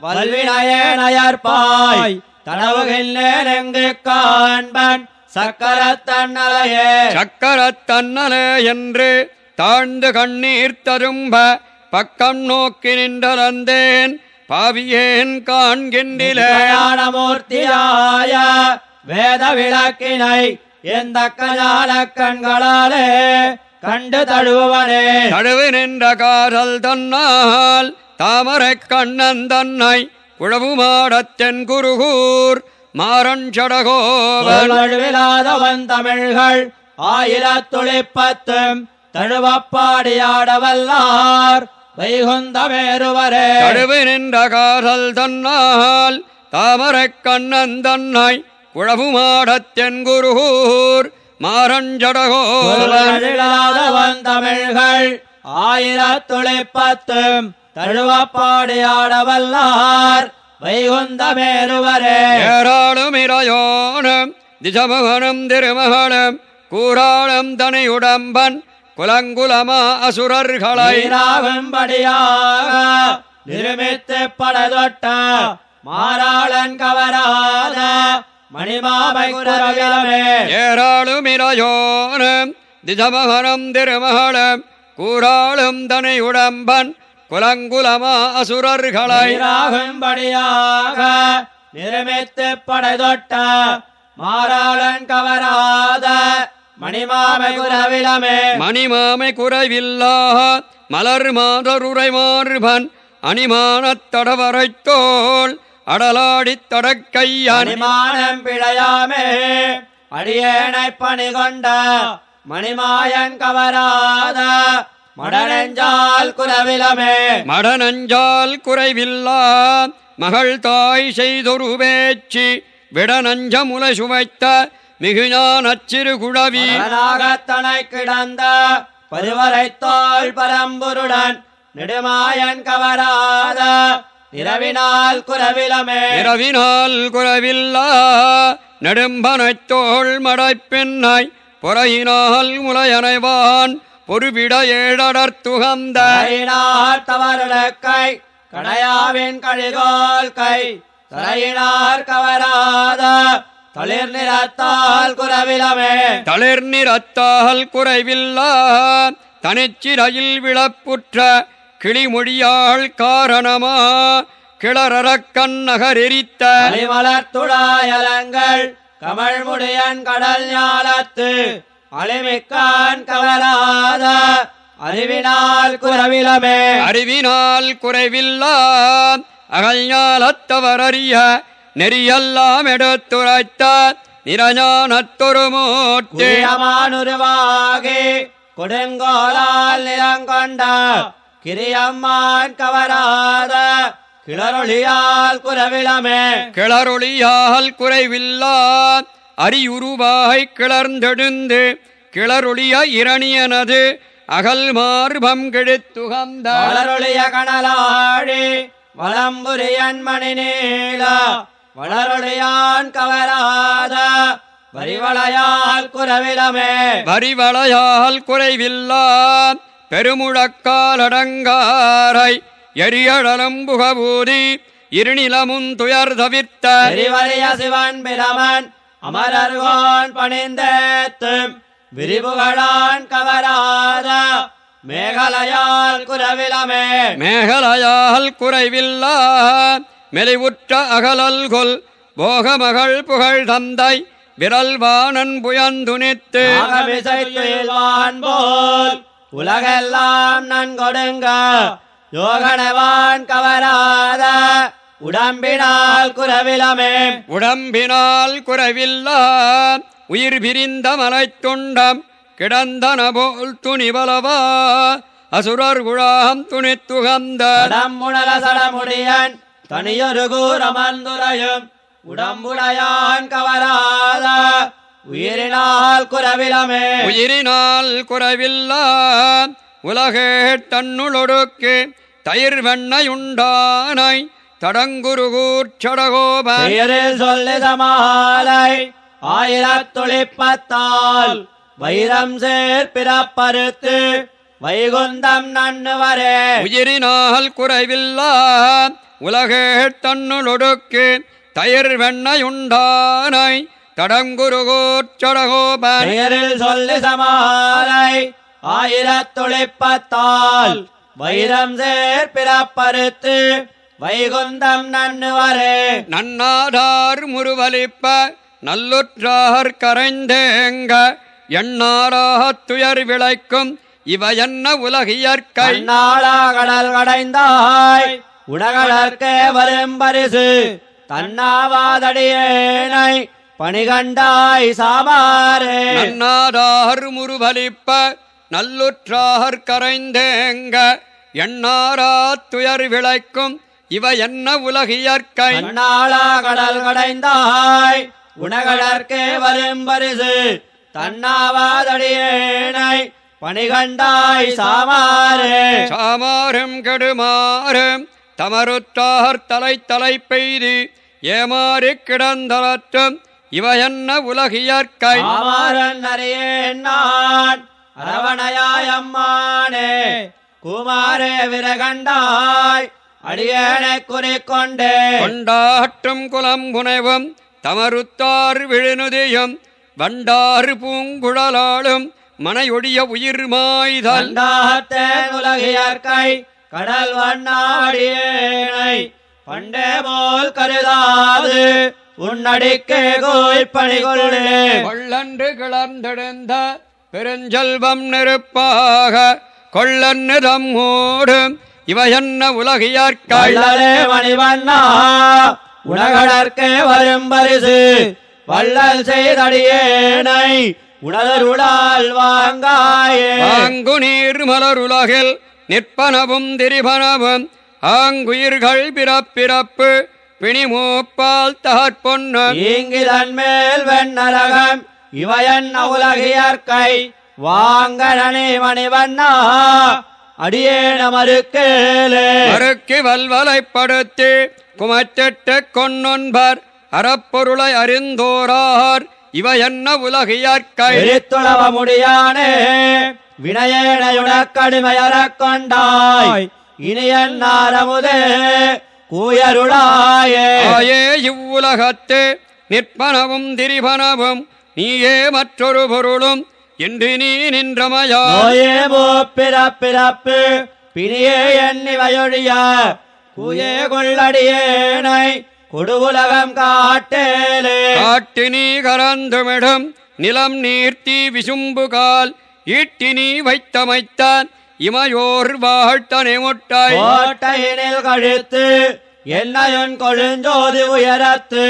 Speaker 2: வல்வினையே நயற்பாய் தடவுகில்லேன் எங்கு காண்பன் சக்கரத்தன்னலையே
Speaker 1: சக்கரத் தன்னலே என்று தாழ்ந்து கண்ணீர் தரும்ப பக்கம் நோக்கி நின்றலந்தேன் பாவியேன் காண்கின்றிலே.
Speaker 2: ஞானமூர்த்தியாய வேத விளக்கினை எந்த கஞான கண்களாலே கண்டு தழுவனே
Speaker 1: தழுவு நின்ற காதல் தன்னால் தாமரைக் கண்ணன் தன்னை குழவுமாடத்தென் குருகூர் மாறன் சடகோவன்.
Speaker 2: தமிழ்கள் ஆயிரத்துளிப்பத்தும் தழுவப்பாடியாடவல்லார். வைகுந்தமேறுவரே
Speaker 1: தழுவு நின்ற காதல் தன்னால் தாமரைக் கண்ணன் தன்னை குழவுமாடத்தென் குருகூர் மாறன் சடகோவன்.
Speaker 2: விழாதவன் தமிழ்கள் ஆயிரத்துளிப்பத்தும் தழுவப்பாடியாடவல்லார் வைகுந்தமேறுவரே
Speaker 1: ஏராளும் இறையோனும் திசமகனும் திருமகளும் கூறாளும் தனியுடம்பன் குலங்குலமா அசுரர்களை
Speaker 2: ஈராகும்படியாக நிருமித்து படதொட்ட மாறாளன் கவராத மணிமாமை குரவிலமே.
Speaker 1: ஏராளும் இறையோனும் திசமகனும் திருமகளும் கூறாளும் தனியுடம்பன் குலங்குலமா அசுரர்களை
Speaker 2: ஈராகும்படியாக நிருமித்து படதொட்ட மாறாளன் கவராத மணிமாமை குரவிலமே
Speaker 1: மணிமாமை குறைவில்லா மலர் மாதருரை மார்பன் அணிமானத் தடவரைத் தோள் அடலாடித் தடக்கையன்.
Speaker 2: மணிமானம் பிழையாமே. அடியேனை பணி கொண்ட மணிமாயன் கவராத மடனெஞ்சால் குலவிலமே
Speaker 1: மடநஞ்சால் குறைவில்லா. மகள் தாய் செய்தொரு பேச்சு விடநஞ்ச முலை சுவைத்த மிகுஞானச் சிறு குழவி
Speaker 2: நாகத்தனை கிடந்த பருவரை தோல் பரம்புருடன் நெடுமாயன் கவராத இரவினால் குலவிலமே
Speaker 1: இரவினால் குறைவில்லா நெடும்பனைத் தோள் மடைப்பெண்ணாய் பொறையினால் முலையனைவான் பொறுவிட ஏழடர்த்துகந்த
Speaker 2: தலையினார் தவறுடக்கை கடையாவின் கழிகோல் கை. தலையினார் கவராத தளிர் நிறத்தால் குலவிலமே
Speaker 1: தளிர் நிறத்தால் குறைவில்லா. தனிச்சிறையில் விழப்புற்ற கிளிமொழியாள் காரணமா கிளறக்கண் நகரெரித்த
Speaker 2: அலிமலர்த்துழாயலங்கள் கமழ்முடியன் கடல் ஞாலத்து. அலிமிக்கான் கவராத அறிவினால் குறவிலமே.
Speaker 1: அறிவினால் குறைவில்லா அகழ்ஞாலத்தவரறிய நெறியெல்லாம் எடுத்துரைத்த நிரஞானத்தொரு மூர்த்தி
Speaker 2: கிரியமானுருவாகி கொடுங்கோலால் நிறங்கொண்ட கிரியம்மான் கவராத கிளரொளியால் குறவிலமே.
Speaker 1: கிளரொளியால் குறைவில்லா அரியுருவாய் கிளர்ந்தெழுந்து கிளரொளிய இரணியனது அகல் மார்பம் கிழித்துகந்த
Speaker 2: வளரொளிய கணலாழி வளம்புரியன் மணி நீல வளரொளியான் கவராத வரிவளையால் குறவிலமே
Speaker 1: வரிவளையால் குறைவில்லா பெருமுழக்காலடங்காரை எரியழலும் புகபூதி இருநிலமும் துயர் தவிர்த்த
Speaker 2: சிவன் பிரமன் அமரர்கோன் பணிந்தேத்தும் விரிபுகழான் கவராத மேகலையால் குறவிலமே
Speaker 1: மேகலையால் குறைவில்லா மெலிவுற்ற அகலல்கொல் போகமகள் புகழ் தந்தை விரல்வானன் புயந்துணித்து
Speaker 2: ஆகமிசைத்துயில்வான் போல் உலகெல்லாம் நன்கொடுங்க. யோகனவான் கவராத உடம்பினால் குறவிலமே
Speaker 1: உடம்பினால் குறைவில்லா உயிர் பிரிந்த மலைத்துண்டம் கிடந்தன போல் துணிவலவா அசுரர் குழாம் துணித்துகந்த
Speaker 2: கடம்புணல சடமுடியன் தனியொரு கூறமந்துரையும் உடம்புடையான் கவராத உயிரினால் குறவிலமே
Speaker 1: உயிரினால் குறைவில்லா உலகே தன்னுளொடுக்கு தயிர் வெண்ணையுண்டானை தடங்குருகூர்ச்சடகோபன்
Speaker 2: பெயரில் சொல்லி சமாலை ஆயிரத்துளிப்பத்தால் வைரம் சேர்ப்பிறப்பறுத்து வைகுந்தம் நன்னுவரே
Speaker 1: உயிரினால் குறைவில்லா உலகே தன்னுளொடுக்கு தயிர் வெண்ணையுண்டானை. தடங்குருகூர்ச்சடகோபன்
Speaker 2: பெயரில் சொல்லி சமாலை ஆயிரத்துளிப்பத்தால் வைரம் சேர்ப்பிறப்பறுத்து வைகுந்தம் நன்னுவரே.
Speaker 1: நன்னாதார் முருவலிப்ப நல்லுற்றார் கரைந்தேங்க எண்ணாராத் துயர் விளைக்கும் இவ என்ன உலகியற்கை
Speaker 2: கண்ணாளா கடல் கடைந்தாய் உடகடற்கே வரும் பரிசு தன்னாவாதடியேனை பணிகண்டாய் சாமாரே
Speaker 1: நன்னாதார் முருவலிப்ப நல்லுற்றார் கரைந்தேங்க எண்ணாராத் துயர் விளைக்கும் இவ என்ன உலகியற்கை
Speaker 2: கண்ணாளா கடல் கடைந்தாய் உணகடற்கே வரும் பரிசு தன்னாவாதடியேனை பணிகண்டாய் சாமாரே
Speaker 1: சாமாரம் கெடுமாறும் தமருத்தார் தலை தலை பெய்து ஏமாறி கிடந்தலற்றும் இவ என்ன உலகியற்கை
Speaker 2: நான் அரவணையாய் அம்மானே குமாரே விரகண்டாய் அடியேனை குறிக்கொண்டே.
Speaker 1: கொண்டாற்றும் குலம் புனைவும் தமருத்தார் விழுனுதியும் வண்டாறு பூங்குழலாளும் மனையொடிய உயிர் மாய்தல்
Speaker 2: உலகியற்கை கடல் வண்ணாடியேனை பண்டே போல் கருதாது உன்னடிக்கே கோய்ப்பணி கொள்ளே
Speaker 1: கொள்ளன்று கிளர்ந்தெழுந்த பெருஞ்செல்வம் நெருப்பாக கொள்ளன்னு தம்மோடும் இவ என்ன உலகியற்கை
Speaker 2: கள்ளலே மணிவண்ணா உலகடற்கே வரும் பரிசு வள்ளல் செய்தடியேனை உணதருளால் வாங்காயே.
Speaker 1: ஆங்கு நீர் மலருலகில் நிற்பனவும் திரிபனவும் ஆங்குயிர்கள் பிறப்பிறப்பு பிணிமூப்பால் தகற்பொன்னும்
Speaker 2: ஈங்கிதன் மேல் வெண்ணரகம் இவையன் உலகியற்கை வாங்கரணி மணிவண்ணா அடியேன மறுக்கேலே.
Speaker 1: மறுக்கி வல்வலைப்படுத்தி குமச்சிட்டு கொன்னொன்பர் அறப்பொருளை அறிந்தோரார். இவ என்ன உலகியற்கை
Speaker 2: எரித்துளவ முடியானே. வினையேனையுடக்கடிமையறக் கொண்டாய். இனியன் நாரமுதே கூயருளாயே.
Speaker 1: ஆயே இவ்வுலகத்து நிற்பனவும் திரிபனவும் நீயே மற்றொரு பொருளும் என்று நீ நின்றமையா?
Speaker 2: நோயே மூப்பிறப்பிறப்பு பிணியே எண்ணி வயொழிய? குயே கொள்ளடியேனை கொடுவுலகம் காட்டேலே.
Speaker 1: காட்டு நீ கரந்துமிடம் நிலம் நீர்த்தி விசும்புகால் ஈட்டி நீ வைத்தமைத்தான் இமையோர் வாழ்த்தனை முட்டாய்
Speaker 2: கோட்டையினில் கழித்து என்னையன் கொழுஞ்சோதி உயரத்து.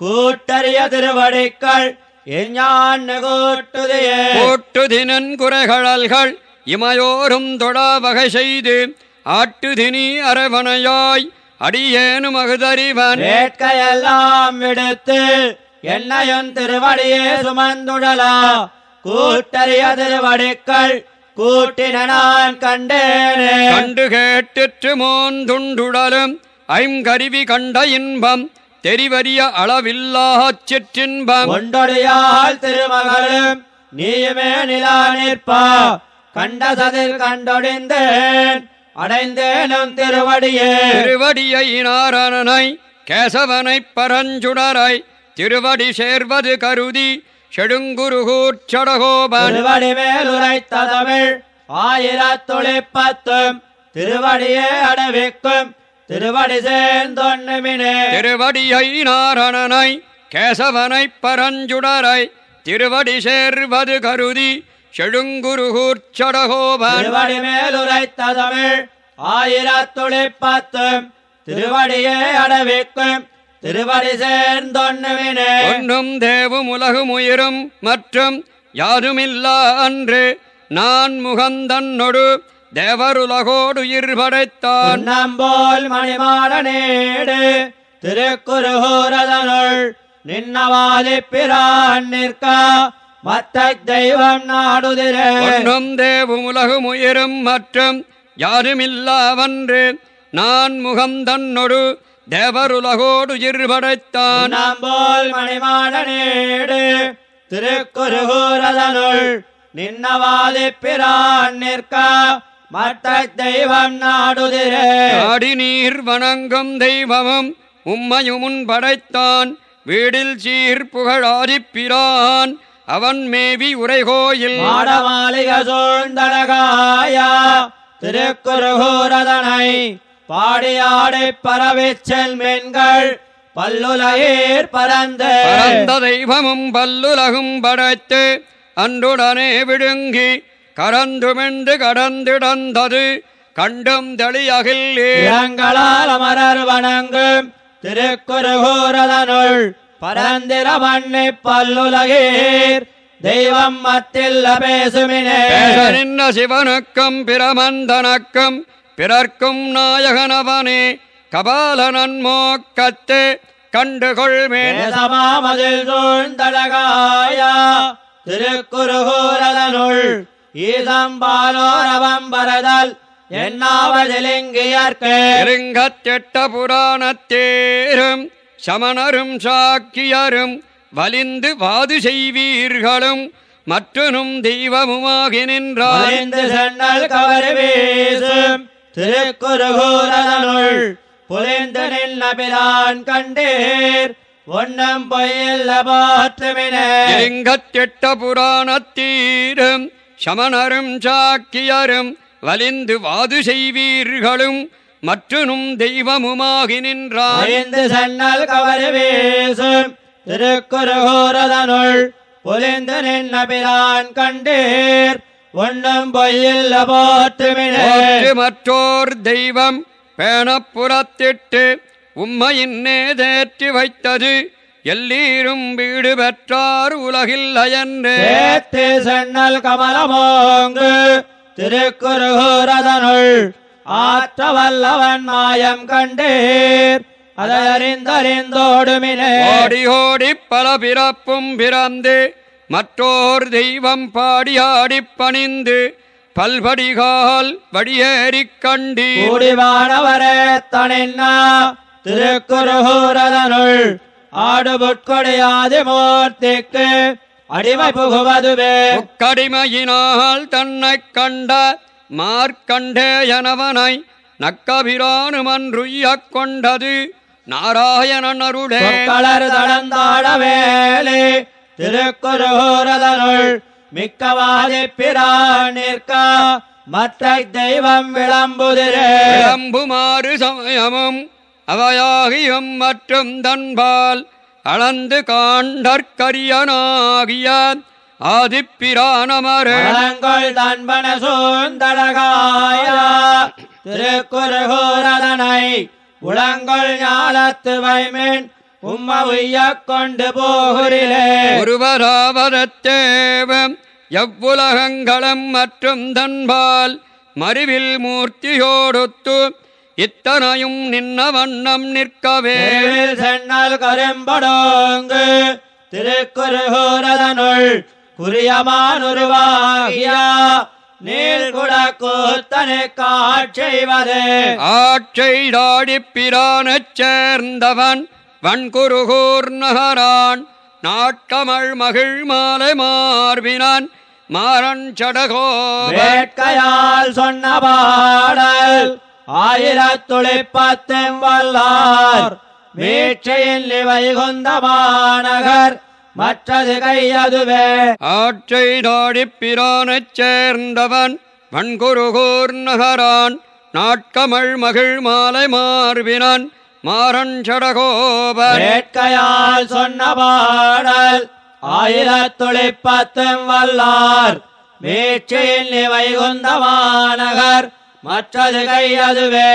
Speaker 2: கூட்டறிய திருவடிக்கள்
Speaker 1: போட்டுதினன் குறைகழல்கள் இமையோரும் தொழா வகை செய்து ஆட்டுதினி அரவணையாய் அடியேனும் அகுதறிவன்
Speaker 2: வேட்கையெல்லாம் விடுத்து என்னையன் திருவடியே சுமந்துடலா? கூட்டறிய திருவடிக்கள் கூட்டின நான் கண்டேனே.
Speaker 1: கண்டு கேட்டிற்று மோந்துண்டுடலும் ஐங்கருவி கண்ட இன்பம் தெரிவறிய அளவில்லாச் சிற்றின்பம்.
Speaker 2: கொண்டொடியால் திருமகளும் நீயுமே நிலா நிற்பா. கண்ட சதில் கண்டொடிந்தேன் அடைந்தேனும் திருவடியே.
Speaker 1: திருவடியை நாரணனை கேசவனைப் பரஞ்சுடரை திருவடி சேர்வது கருதி செடுங்குருகூர்ச்சடகோபன்
Speaker 2: திருவடி மேல் உரைத்த தமிழ் ஆயிரத்துளிப்பத்தும் திருவடியே அடவிக்கும். திருவடி சேர்ந்தொன்னுமினே.
Speaker 1: திருவடியை நாரணனை கேசவனைப் பரஞ்சுடரை திருவடி சேர்வது கருதி செடுங்குருகூர்ச்சடகோபன்
Speaker 2: திருவடி மேல் உரைத்த தமிழ் ஆயிரத்துளிப்பத்தும் திருவடியே அடவிக்கும் திருவடி சேர்ந்தொன்னுமினே.
Speaker 1: ஒன்றும் தேவும் உலகும் உயிரும் மற்றும் யாருமில்லா அன்று நான் முகந்தன்னொடு தேவருலகோடு உயிர் படைத்தான்
Speaker 2: நம்போல் மணிமாட நேடு திருக்குறுகூரதனுள் நின்னவாதி பிரான் நிற்க மத்த தெய்வம் நாடுதிரே.
Speaker 1: ஒன்றும் தேவும் உலகும் உயிரும் மற்றும் யாருமில்லாவன்று நான் முகந்தன்னொடு தேவருலகோடு உயிர் படைத்தான்
Speaker 2: நம்போல் மணிமாட நேடு திருக்குறுகூரதனுள் நின்னவாதி பிரான் நிற்க மத்த தெய்வம் நாடுதிரே.
Speaker 1: ஆடி நீர் வணங்கும் தெய்வமும் உம்மையுமுன் படைத்தான். வீடில் சீர் புகழாதிப்பிரான் அவன் மேவி உரைகோயில்
Speaker 2: மாடமாளிக சூழ்ந்தடகாயா திருக்குறுகூரதனை பாடியாடை பரவிச் செல்மென்கள் பல்லுலகீர் பரந்து.
Speaker 1: பரந்த தெய்வமும் பல்லுலகும் படைத்து அன்றுடனே விழுங்கி கரந்துமிழ்ந்து கடந்திடந்தது. கண்டும் தெளியகில்லே
Speaker 2: இரங்களால் அமரர் வணங்கும் திருக்குறுகூரதனுள் பரந்திர மண்ணி பல்லுலகீர். தெய்வம் மத்தில்ல பேசுமினே.
Speaker 1: பேச நின்ற சிவனுக்கும் பிரமந்தனக்கும் பிறர்க்கும் நாயகனவனே. கபாலனன் மோக்கத்து கண்டுகொள்மேன்
Speaker 2: பேசமாமதில் சூழ்ந்தழகாயா. திருக்குறுகூரதனுள் ஈசம்பாலோரவம் பரதல் என்னாவதிலிங்கியற்கே
Speaker 1: இருங்கத்திட்ட புராணத்தேரும் சமணரும் சாக்கியரும் வலிந்து வாது செய்வீர்களும் மற்றனும் தெய்வமுமாகி நின்றார்
Speaker 2: சென்னல் கவரி வீசும் திருக்குறுகூரதனுள் புலிந்து நின்ன பிரான் கண்டீர் ஒன்னம் பொய்யில்ல போற்றுமினே.
Speaker 1: இருங்கத்திட்ட புராணத்தீரும் சமணரும் சாக்கியரும் வலிந்து வாது செய்வீர்களும் மற்றனும் தெய்வமுமாகி நின்றார்
Speaker 2: மறைந்து சென்னல் கவரி வீசும் திருக்குறுகூரதனுள் புலிந்து நின்ன பிரான் கண்டீர். ஒன்னும் பொய்யில்ல போற்றுமினே.
Speaker 1: போற்று மற்றோர் தெய்வம் பேணப்புறத்திட்டு உம்மையின்னே தேற்றி வைத்தது. எல்லீரும் வீடு பெற்றார் உலகில் அயன்று.
Speaker 2: சென்னல் கமலமோங்கு திருக்குறுகூரதனுள் ஆற்ற வல்லவன் மாயம் கண்டீர். அதை அறிந்தறிந்தோடுமினே
Speaker 1: ஓடி ஓடி பல பிறப்பும் பிறந்து மற்றோர் தெய்வம் பாடி ஆடிப் பணிந்து பல்படிகால் வடியேறிக் கண்டி
Speaker 2: கூடிவானவரே தனின்னா திருக்குறுகூரதனுள் ஆடுபுட்கொடையாதி மூர்த்திக்கு. அடிமை புகுவதுவே.
Speaker 1: முக்கடிமையினால் தன்னைக் கண்ட மார்க்கண்டேயனவனை நக்கபிரானுமன்றுய்யக் கொண்டது. நாராயணன் அருளே.
Speaker 2: கலர் தடந்தாட வேலே. திருக்குறுகூரதனுள் மிக்கவாதி பிரான் நிற்க மற்ற தெய்வம் விளம்புதிரே.
Speaker 1: விளம்புமாறு சமயமும் அவையாகியும் மற்றும் தன்பால் அளந்து காண்டற்கரியனாகிய ஆதிப்பிரானமரே
Speaker 2: மலங்கள் தன்பன சூழ்ந்தடகாய திருக்குறுகூரதனை உளங்கள் ஞாலத்து வைமின் உம்ம உய்யக் கொண்டு போகுரிலே.
Speaker 1: ஒருவராவதத்தேவம் எவ்வுலகங்களும் மற்றும் தன்பால் மறிவில் மூர்த்தியோடொத்து இத்தனையும் நின்ன வண்ணம் நிற்கவே.
Speaker 2: சென்னல் கரும்படோங்கு திருக்குறுகூரதனுள் குறியமானுருவாகிய நீள்குட கூத்தனை காட்செய்வது
Speaker 1: ஆட்செய்தாடிப் பிரானச் சேர்ந்தவன் வன்குருகூர் நகரான் நாட்கமள் மகிழ் மாலை மார்பினான் மாறன் சடகோப
Speaker 2: வேட்கையால் சொன்ன பாடல் ஆயிரத்துளிப்பத்தும் வல்லார். வீழ்ச்சியில் வைகுந்த மாநகர். மற்றது கையதுவே
Speaker 1: ஆட்செய்தாடிப் பிரானச் சேர்ந்தவன் வன்குருகூர் நகரான் நாட்கமள் மகிழ் மாலை மார்பினான் மாறன் சடகோபன்.
Speaker 2: வேட்கையால் சொன்ன பாடல் ஆயிரத்துளிப்பத்தும் வல்லார். வீழ்ச்சியில் வைகுந்த மாநகர். மற்றது கையதுவே